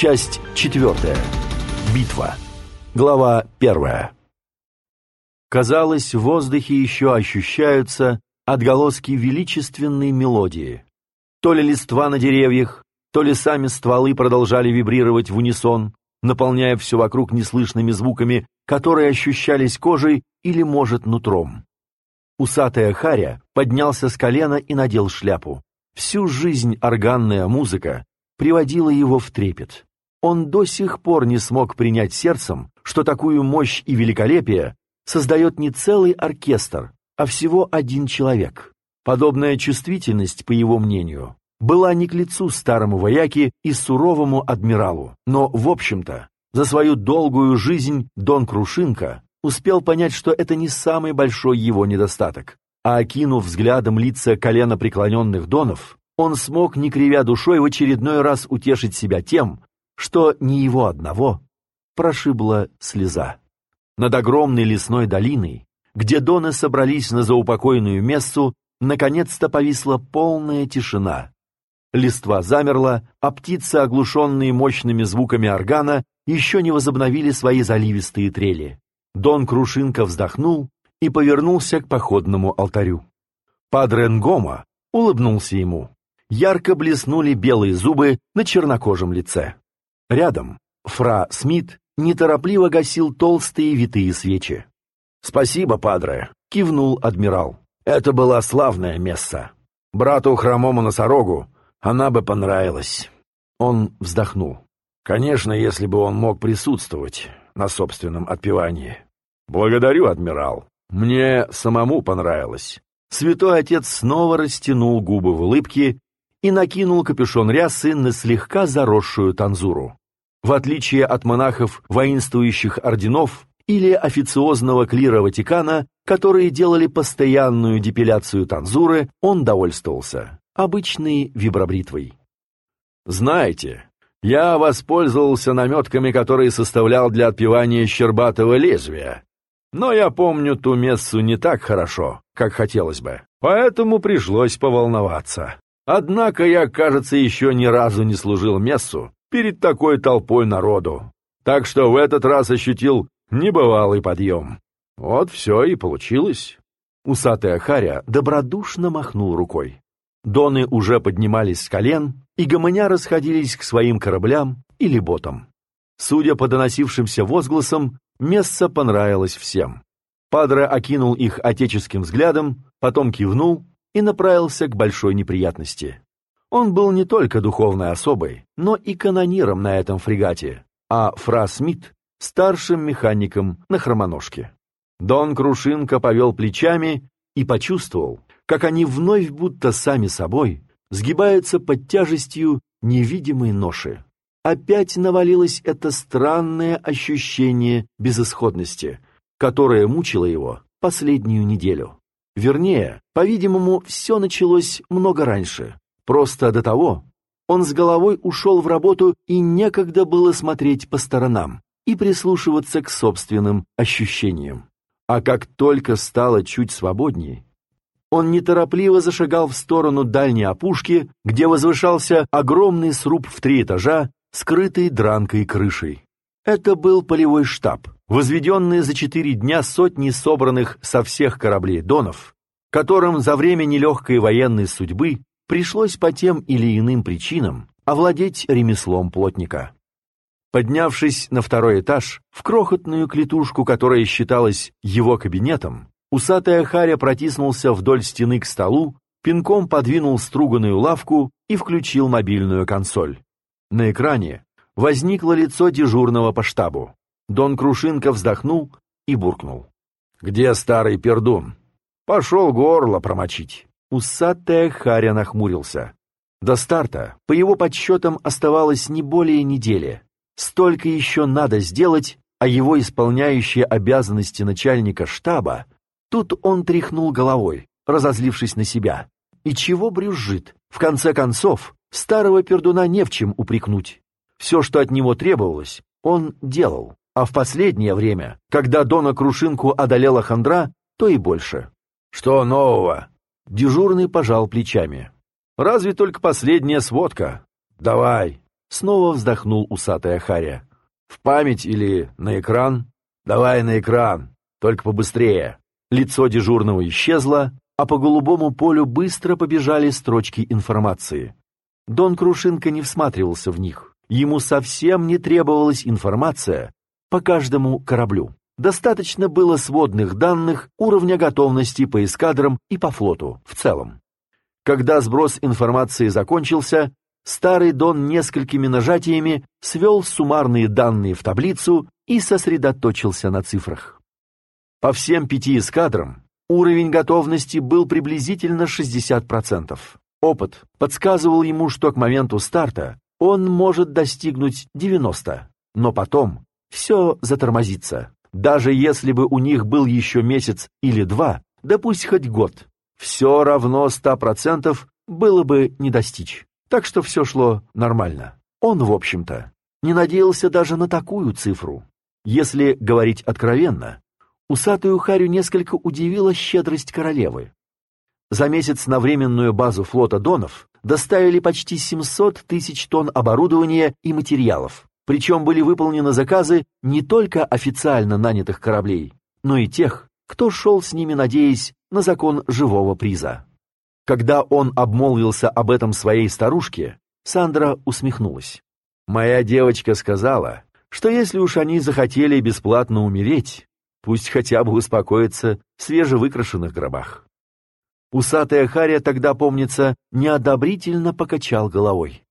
Часть четвертая. Битва. Глава первая. Казалось, в воздухе еще ощущаются отголоски величественной мелодии. То ли листва на деревьях, то ли сами стволы продолжали вибрировать в унисон, наполняя все вокруг неслышными звуками, которые ощущались кожей или, может, нутром. Усатая Харя поднялся с колена и надел шляпу. Всю жизнь органная музыка приводила его в трепет. Он до сих пор не смог принять сердцем, что такую мощь и великолепие создает не целый оркестр, а всего один человек. Подобная чувствительность, по его мнению, была не к лицу старому вояке и суровому адмиралу, но, в общем-то, за свою долгую жизнь Дон Крушинка успел понять, что это не самый большой его недостаток. А окинув взглядом лица колено преклоненных донов, он смог, не кривя душой, в очередной раз утешить себя тем, что не его одного прошибла слеза. Над огромной лесной долиной, где доны собрались на заупокойную мессу, наконец-то повисла полная тишина. Листва замерла, а птицы, оглушенные мощными звуками органа, еще не возобновили свои заливистые трели. Дон Крушинка вздохнул и повернулся к походному алтарю. Падре Нгома улыбнулся ему ярко блеснули белые зубы на чернокожем лице. Рядом фра Смит неторопливо гасил толстые витые свечи. «Спасибо, падре», — кивнул адмирал. «Это была славная месса. Брату хромому носорогу она бы понравилась». Он вздохнул. «Конечно, если бы он мог присутствовать на собственном отпевании». «Благодарю, адмирал. Мне самому понравилось». Святой отец снова растянул губы в улыбке и накинул капюшон рясы на слегка заросшую танзуру. В отличие от монахов воинствующих орденов или официозного клира Ватикана, которые делали постоянную депиляцию танзуры, он довольствовался обычной вибробритвой. «Знаете, я воспользовался наметками, которые составлял для отпевания щербатого лезвия. Но я помню ту мессу не так хорошо, как хотелось бы, поэтому пришлось поволноваться. Однако я, кажется, еще ни разу не служил мессу перед такой толпой народу. Так что в этот раз ощутил небывалый подъем. Вот все и получилось. Усатый Ахаря добродушно махнул рукой. Доны уже поднимались с колен, и гомоня расходились к своим кораблям или ботам. Судя по доносившимся возгласам, место понравилось всем. Падре окинул их отеческим взглядом, потом кивнул и направился к большой неприятности. Он был не только духовной особой, но и канониром на этом фрегате, а Фра Смит — старшим механиком на хромоножке. Дон Крушинка повел плечами и почувствовал, как они вновь будто сами собой сгибаются под тяжестью невидимой ноши. Опять навалилось это странное ощущение безысходности, которое мучило его последнюю неделю. Вернее, по-видимому, все началось много раньше. Просто до того он с головой ушел в работу и некогда было смотреть по сторонам и прислушиваться к собственным ощущениям. А как только стало чуть свободнее, он неторопливо зашагал в сторону дальней опушки, где возвышался огромный сруб в три этажа, скрытый дранкой крышей. Это был полевой штаб, возведенный за четыре дня сотни собранных со всех кораблей донов, которым за время нелегкой военной судьбы пришлось по тем или иным причинам овладеть ремеслом плотника. Поднявшись на второй этаж, в крохотную клетушку, которая считалась его кабинетом, усатая Харя протиснулся вдоль стены к столу, пинком подвинул струганную лавку и включил мобильную консоль. На экране возникло лицо дежурного по штабу. Дон Крушинка вздохнул и буркнул. «Где старый пердун? Пошел горло промочить». Усатая Харя нахмурился. До старта, по его подсчетам, оставалось не более недели. Столько еще надо сделать, а его исполняющие обязанности начальника штаба... Тут он тряхнул головой, разозлившись на себя. И чего брюзжит? В конце концов, старого пердуна не в чем упрекнуть. Все, что от него требовалось, он делал. А в последнее время, когда Дона Крушинку одолела хандра, то и больше. «Что нового?» Дежурный пожал плечами. «Разве только последняя сводка. Давай». снова вздохнул усатая Харя. «В память или на экран?» «Давай на экран, только побыстрее». Лицо дежурного исчезло, а по голубому полю быстро побежали строчки информации. Дон Крушинка не всматривался в них. Ему совсем не требовалась информация по каждому кораблю. Достаточно было сводных данных уровня готовности по эскадрам и по флоту в целом. Когда сброс информации закончился, старый Дон несколькими нажатиями свел суммарные данные в таблицу и сосредоточился на цифрах. По всем пяти эскадрам уровень готовности был приблизительно 60%. Опыт подсказывал ему, что к моменту старта он может достигнуть 90, но потом все затормозится. Даже если бы у них был еще месяц или два, да пусть хоть год, все равно 100% было бы не достичь. Так что все шло нормально. Он, в общем-то, не надеялся даже на такую цифру. Если говорить откровенно, усатую Харю несколько удивила щедрость королевы. За месяц на временную базу флота Донов доставили почти 700 тысяч тонн оборудования и материалов. Причем были выполнены заказы не только официально нанятых кораблей, но и тех, кто шел с ними, надеясь на закон живого приза. Когда он обмолвился об этом своей старушке, Сандра усмехнулась. «Моя девочка сказала, что если уж они захотели бесплатно умереть, пусть хотя бы успокоятся в свежевыкрашенных гробах». Усатая Харя тогда, помнится, неодобрительно покачал головой.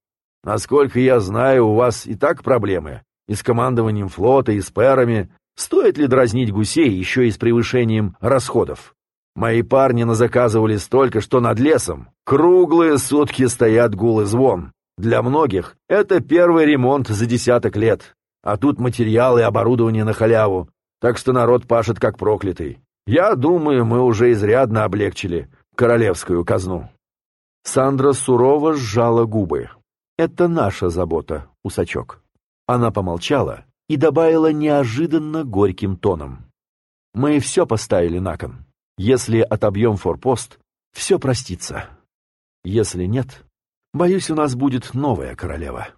«Насколько я знаю, у вас и так проблемы. И с командованием флота, и с пэрами. Стоит ли дразнить гусей еще и с превышением расходов? Мои парни назаказывали столько, что над лесом. Круглые сутки стоят гул и звон. Для многих это первый ремонт за десяток лет. А тут материалы и оборудование на халяву. Так что народ пашет как проклятый. Я думаю, мы уже изрядно облегчили королевскую казну. Сандра сурово сжала губы. «Это наша забота, усачок». Она помолчала и добавила неожиданно горьким тоном. «Мы все поставили на кон. Если отобьем форпост, все простится. Если нет, боюсь, у нас будет новая королева».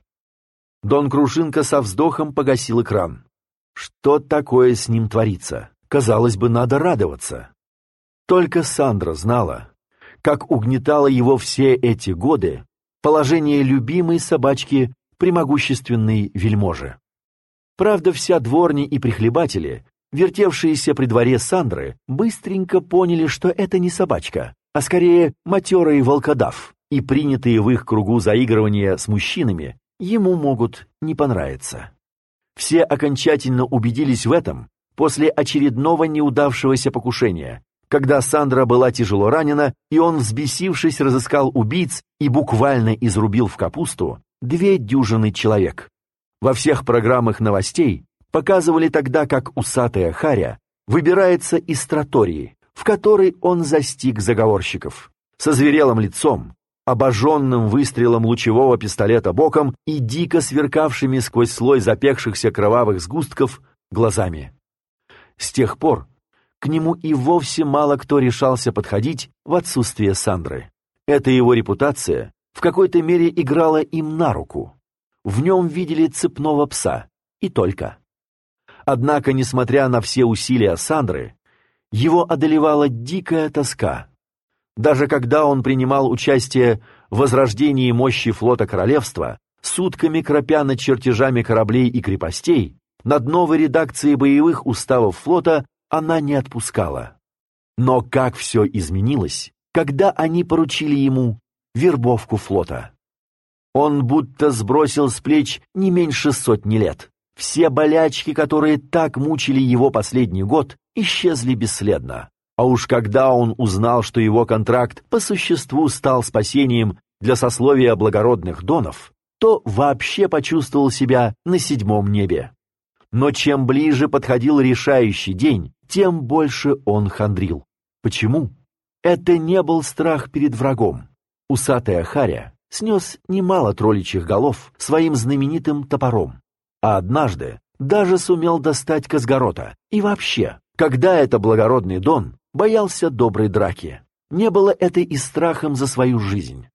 Дон Крушинка со вздохом погасил экран. Что такое с ним творится? Казалось бы, надо радоваться. Только Сандра знала, как угнетало его все эти годы положение любимой собачки при могущественной вельможе. Правда, вся дворни и прихлебатели, вертевшиеся при дворе Сандры, быстренько поняли, что это не собачка, а скорее матерый волкодав, и принятые в их кругу заигрывания с мужчинами ему могут не понравиться. Все окончательно убедились в этом после очередного неудавшегося покушения, когда Сандра была тяжело ранена, и он, взбесившись, разыскал убийц и буквально изрубил в капусту две дюжины человек. Во всех программах новостей показывали тогда, как усатая Харя выбирается из тротории, в которой он застиг заговорщиков. Со зверелым лицом, обожженным выстрелом лучевого пистолета боком и дико сверкавшими сквозь слой запекшихся кровавых сгустков глазами. С тех пор к нему и вовсе мало кто решался подходить в отсутствие Сандры. Эта его репутация в какой-то мере играла им на руку. В нем видели цепного пса, и только. Однако, несмотря на все усилия Сандры, его одолевала дикая тоска. Даже когда он принимал участие в возрождении мощи флота королевства, сутками кропя над чертежами кораблей и крепостей, над новой редакцией боевых уставов флота она не отпускала. Но как все изменилось, когда они поручили ему вербовку флота. Он будто сбросил с плеч не меньше сотни лет. Все болячки, которые так мучили его последний год, исчезли бесследно. А уж когда он узнал, что его контракт по существу стал спасением для сословия благородных донов, то вообще почувствовал себя на седьмом небе. Но чем ближе подходил решающий день, тем больше он хандрил. Почему? Это не был страх перед врагом. Усатая Харя снес немало тролличьих голов своим знаменитым топором, а однажды даже сумел достать Казгорота. И вообще, когда это благородный Дон боялся доброй драки, не было это и страхом за свою жизнь.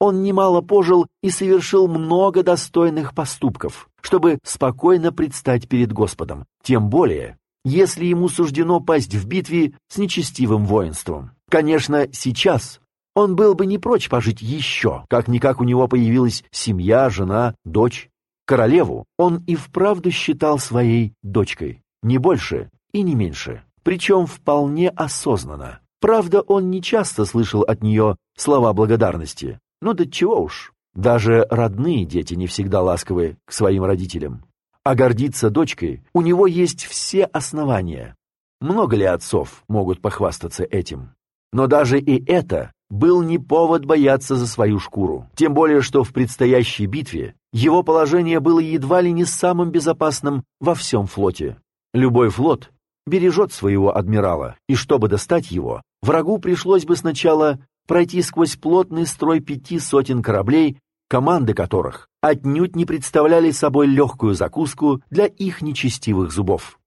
он немало пожил и совершил много достойных поступков, чтобы спокойно предстать перед Господом, тем более, если ему суждено пасть в битве с нечестивым воинством. Конечно, сейчас он был бы не прочь пожить еще, как-никак у него появилась семья, жена, дочь. Королеву он и вправду считал своей дочкой, не больше и не меньше, причем вполне осознанно. Правда, он не часто слышал от нее слова благодарности. Ну да чего уж, даже родные дети не всегда ласковы к своим родителям. А гордиться дочкой у него есть все основания. Много ли отцов могут похвастаться этим? Но даже и это был не повод бояться за свою шкуру. Тем более, что в предстоящей битве его положение было едва ли не самым безопасным во всем флоте. Любой флот бережет своего адмирала, и чтобы достать его, врагу пришлось бы сначала пройти сквозь плотный строй пяти сотен кораблей, команды которых отнюдь не представляли собой легкую закуску для их нечестивых зубов.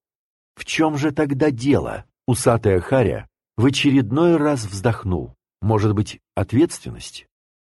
В чем же тогда дело? Усатая Харя в очередной раз вздохнул. Может быть, ответственность?